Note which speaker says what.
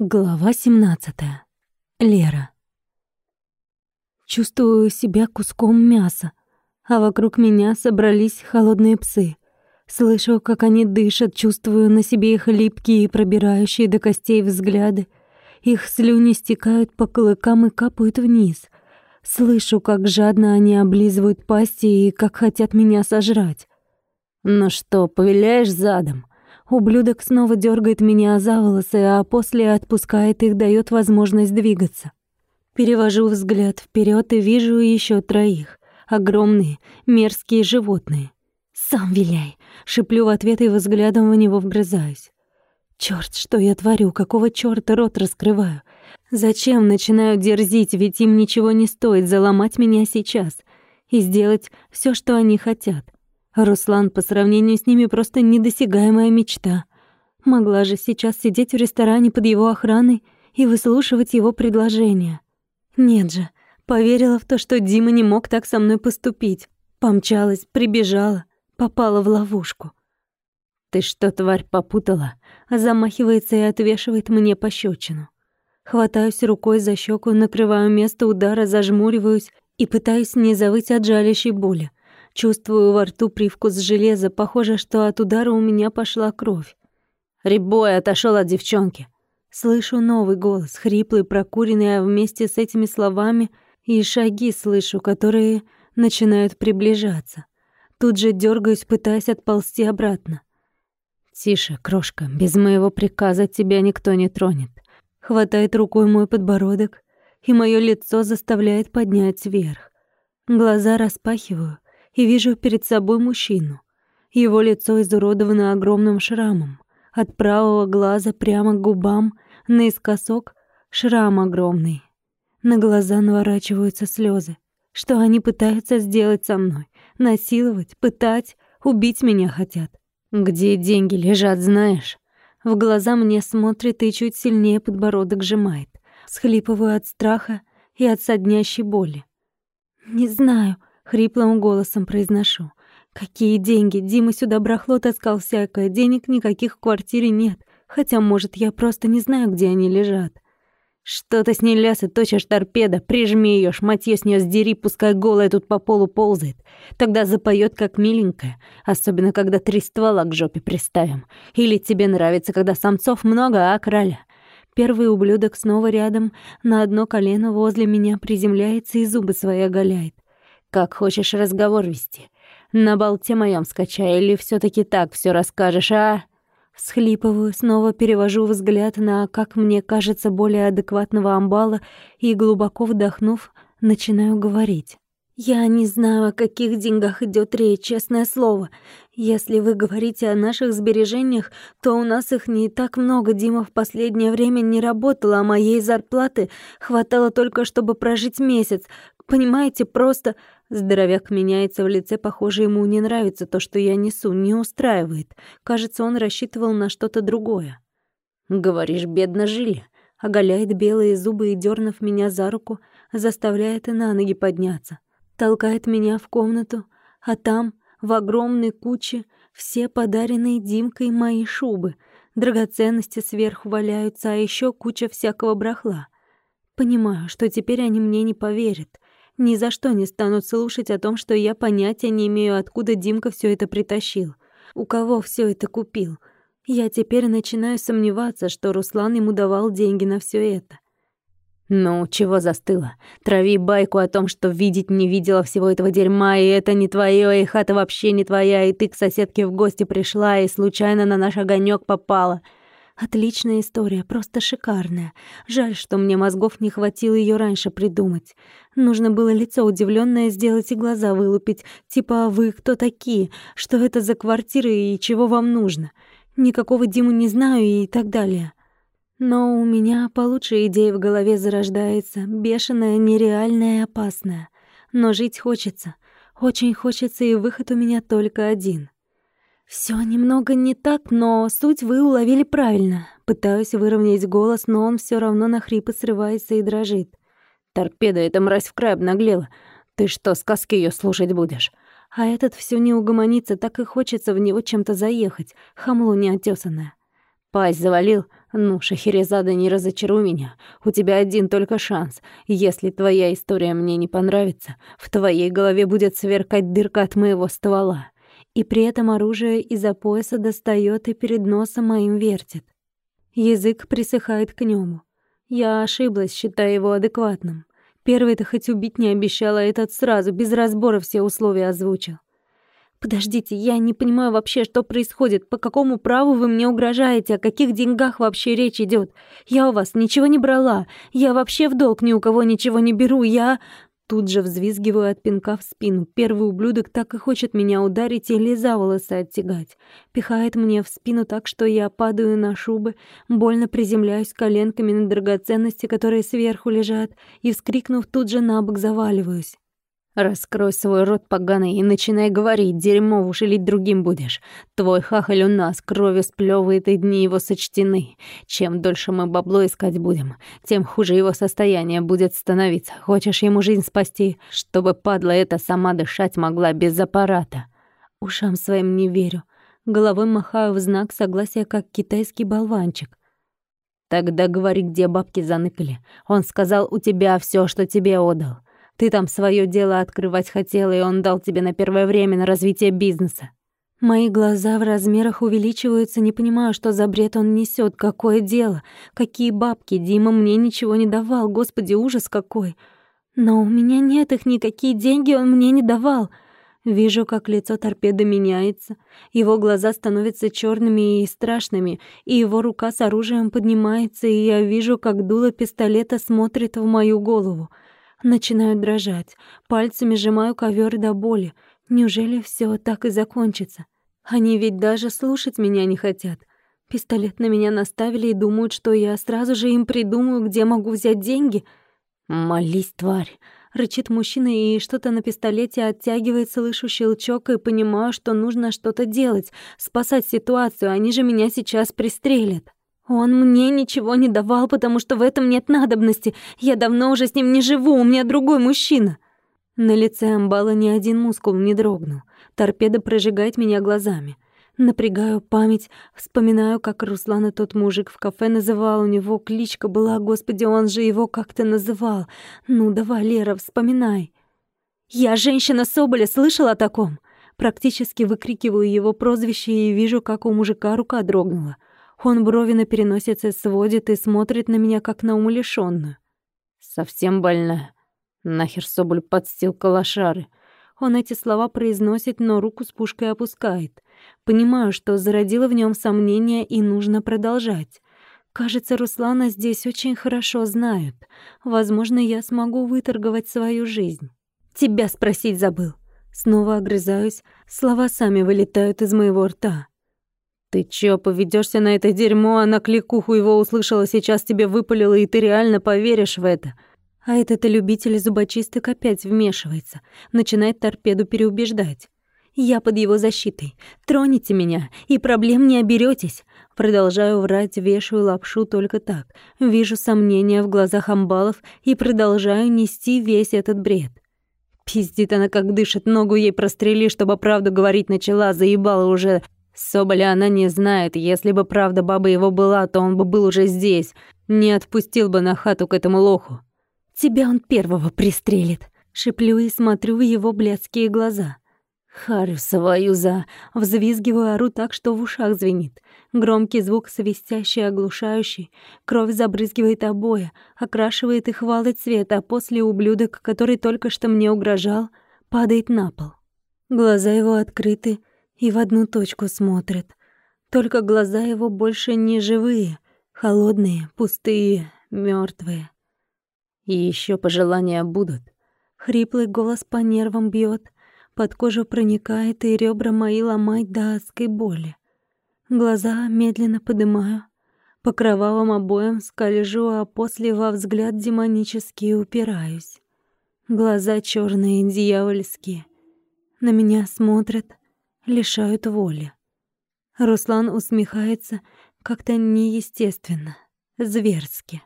Speaker 1: Глава 17. Лера. Чувствую себя куском мяса, а вокруг меня собрались холодные псы. Слышу, как они дышат, чувствую на себе их липкие и пробирающие до костей взгляды. Их слюни стекают по клыкам и капают вниз. Слышу, как жадно они облизывают пасти и как хотят меня сожрать. «Ну что, повеляешь задом?» Ублюдок снова дергает меня за волосы, а после отпускает их, дает возможность двигаться. Перевожу взгляд вперед и вижу еще троих. Огромные, мерзкие животные. «Сам виляй!» — шиплю в ответ и взглядом в него вгрызаюсь. Черт, что я творю? Какого чёрта рот раскрываю? Зачем начинаю дерзить, ведь им ничего не стоит заломать меня сейчас и сделать все, что они хотят. Руслан по сравнению с ними просто недосягаемая мечта. Могла же сейчас сидеть в ресторане под его охраной и выслушивать его предложения. Нет же, поверила в то, что Дима не мог так со мной поступить. Помчалась, прибежала, попала в ловушку. «Ты что, тварь, попутала?» Замахивается и отвешивает мне пощечину. Хватаюсь рукой за щеку, накрываю место удара, зажмуриваюсь и пытаюсь не завыть от жалящей боли. Чувствую во рту привкус железа, похоже, что от удара у меня пошла кровь. Рябой отошел от девчонки. Слышу новый голос, хриплый, прокуренный, а вместе с этими словами и шаги слышу, которые начинают приближаться. Тут же дергаюсь, пытаясь отползти обратно. «Тише, крошка, без моего приказа тебя никто не тронет». Хватает рукой мой подбородок, и мое лицо заставляет поднять вверх. Глаза распахиваю, и вижу перед собой мужчину. Его лицо изуродовано огромным шрамом. От правого глаза прямо к губам, наискосок шрам огромный. На глаза наворачиваются слезы. Что они пытаются сделать со мной? Насиловать, пытать, убить меня хотят. Где деньги лежат, знаешь? В глаза мне смотрит и чуть сильнее подбородок сжимает. Схлипываю от страха и от соднящей боли. «Не знаю», Хриплым голосом произношу. «Какие деньги? Дима сюда брахло таскал всякое. Денег никаких в квартире нет. Хотя, может, я просто не знаю, где они лежат». «Что ты с ней лясы точишь, торпеда? Прижми её, шматьё с неё сдери, пускай голая тут по полу ползает. Тогда запоёт как миленькая, особенно когда три ствола к жопе приставим. Или тебе нравится, когда самцов много, а краля?» Первый ублюдок снова рядом, на одно колено возле меня приземляется и зубы свои оголяет. Как хочешь разговор вести? На болте моем скачай или все таки так все расскажешь, а?» Схлипываю, снова перевожу взгляд на, как мне кажется, более адекватного амбала и, глубоко вдохнув, начинаю говорить. «Я не знаю, о каких деньгах идет речь, честное слово. Если вы говорите о наших сбережениях, то у нас их не так много. Дима в последнее время не работал, а моей зарплаты хватало только, чтобы прожить месяц. Понимаете, просто Здоровяк меняется в лице, похоже, ему не нравится то, что я несу, не устраивает. Кажется, он рассчитывал на что-то другое. «Говоришь, бедно жили», — оголяет белые зубы и, дернув меня за руку, заставляет и на ноги подняться. Толкает меня в комнату, а там, в огромной куче, все подаренные Димкой мои шубы, драгоценности сверху валяются, а еще куча всякого брахла. Понимаю, что теперь они мне не поверят — ни за что не станут слушать о том, что я понятия не имею, откуда Димка все это притащил. У кого все это купил. Я теперь начинаю сомневаться, что Руслан ему давал деньги на все это. «Ну, чего застыла? Трави байку о том, что видеть не видела всего этого дерьма, и это не твое, и хата вообще не твоя, и ты к соседке в гости пришла, и случайно на наш огонек попала. Отличная история, просто шикарная. Жаль, что мне мозгов не хватило ее раньше придумать. Нужно было лицо удивленное сделать и глаза вылупить, типа «А вы кто такие? Что это за квартира и чего вам нужно?» Никакого Диму не знаю и так далее. Но у меня получше идея в голове зарождается, бешеная, нереальная и опасная. Но жить хочется. Очень хочется, и выход у меня только один — все немного не так, но суть вы уловили правильно. Пытаюсь выровнять голос, но он все равно на хрипы срывается и дрожит. Торпеда эта мразь в край обнаглела. Ты что, сказки ее слушать будешь? А этот все не угомонится, так и хочется в него чем-то заехать, хамло неотесанное.
Speaker 2: Пасть завалил? Ну, Шахерезада, не разочаруй меня. У тебя один только шанс. Если твоя история мне не понравится, в твоей голове будет сверкать дырка от моего ствола. И при этом оружие из-за пояса достает и перед носом моим вертит. Язык присыхает к нему. Я ошиблась, считая его адекватным. Первый-то хоть убить не обещала, а этот сразу, без разбора все условия озвучил. «Подождите, я не понимаю вообще, что происходит. По какому праву вы мне угрожаете? О каких деньгах вообще речь идет? Я у вас ничего не брала. Я вообще в долг ни у кого ничего не беру. Я...» Тут же взвизгиваю от пинка в спину. Первый ублюдок так и хочет меня ударить или за волосы оттягать. Пихает мне в спину так, что я падаю на шубы, больно приземляюсь коленками на драгоценности, которые сверху лежат, и, вскрикнув, тут же на бок заваливаюсь. Раскрой свой рот поганый и начинай говорить, дерьмо уж лить другим будешь. Твой хахаль у нас, кровью сплёвывает, и дни его сочтены. Чем дольше мы бабло искать будем, тем хуже его состояние будет становиться. Хочешь ему жизнь спасти, чтобы падла эта сама дышать могла без аппарата? Ушам своим не верю. Головой махаю в знак согласия, как китайский болванчик. Тогда говори, где бабки заныкали. Он сказал, у тебя все, что тебе отдал. Ты там свое дело открывать хотела, и он дал тебе на первое время на развитие бизнеса. Мои глаза в размерах увеличиваются, не понимаю, что за бред он несет, какое дело, какие бабки, Дима мне ничего не давал, господи, ужас какой. Но у меня нет их, никакие деньги он мне не давал. Вижу, как лицо торпеды меняется, его глаза становятся черными и страшными, и его рука с оружием поднимается, и я вижу, как дуло пистолета смотрит в мою голову — Начинаю дрожать, пальцами сжимаю ковер до боли. Неужели все так и закончится? Они ведь даже слушать меня не хотят. Пистолет на меня наставили и думают, что я сразу же им придумаю, где могу взять деньги. «Молись, тварь!» — рычит мужчина, и что-то на пистолете оттягивает, слышу щелчок и понимаю, что нужно что-то делать, спасать ситуацию, они же меня сейчас пристрелят. Он мне ничего не давал, потому что в этом нет надобности. Я давно уже с ним не живу, у меня другой мужчина. На лице Амбала ни один мускул не дрогнул. Торпеда прожигает меня глазами. Напрягаю память, вспоминаю, как Руслана тот мужик в кафе называл, у него кличка была, господи, он же его как-то называл. Ну давай, Лера, вспоминай. Я женщина Соболя, слышала о таком? Практически выкрикиваю его прозвище и вижу, как у мужика рука дрогнула. Он брови на переносице сводит и смотрит на меня, как на умалишённую. «Совсем больная. Нахер Соболь подстил калашары». Он эти слова произносит, но руку с пушкой опускает. Понимаю, что зародило в нем сомнение и нужно продолжать. Кажется, Руслана здесь очень хорошо знают. Возможно, я смогу выторговать свою жизнь. Тебя спросить забыл. Снова огрызаюсь, слова сами вылетают из моего рта. «Ты чё, поведёшься на это дерьмо, а на кликуху его услышала, сейчас тебе выпалила, и ты реально поверишь в это?» А этот любитель зубочисток опять вмешивается, начинает торпеду переубеждать. «Я под его защитой. Троните меня, и проблем не оберётесь». Продолжаю врать, вешаю лапшу только так. Вижу сомнения в глазах амбалов и продолжаю нести весь этот бред. Пиздит она, как дышит, ногу ей прострели, чтобы правду говорить начала, заебала уже Соболя она не знает. Если бы правда баба его была, то он бы был уже здесь. Не отпустил бы на хату к этому лоху. Тебя он первого пристрелит. Шиплю и смотрю в его блядские глаза. Харю свою за... Взвизгиваю, ору так, что в ушах звенит. Громкий звук, свистящий, оглушающий. Кровь забрызгивает обои, окрашивает их в алый цвет, а после ублюдок, который только что мне угрожал, падает на пол. Глаза его открыты, и в одну точку смотрит. Только глаза его больше не живые, холодные, пустые, мертвые. И еще пожелания будут. Хриплый голос по нервам бьет, под кожу проникает и ребра мои ломает до адской боли. Глаза медленно поднимаю, по кровавым обоям скольжу, а после во взгляд демонически упираюсь. Глаза черные, дьявольские. На меня смотрят, лишают воли. Руслан усмехается как-то неестественно, зверски.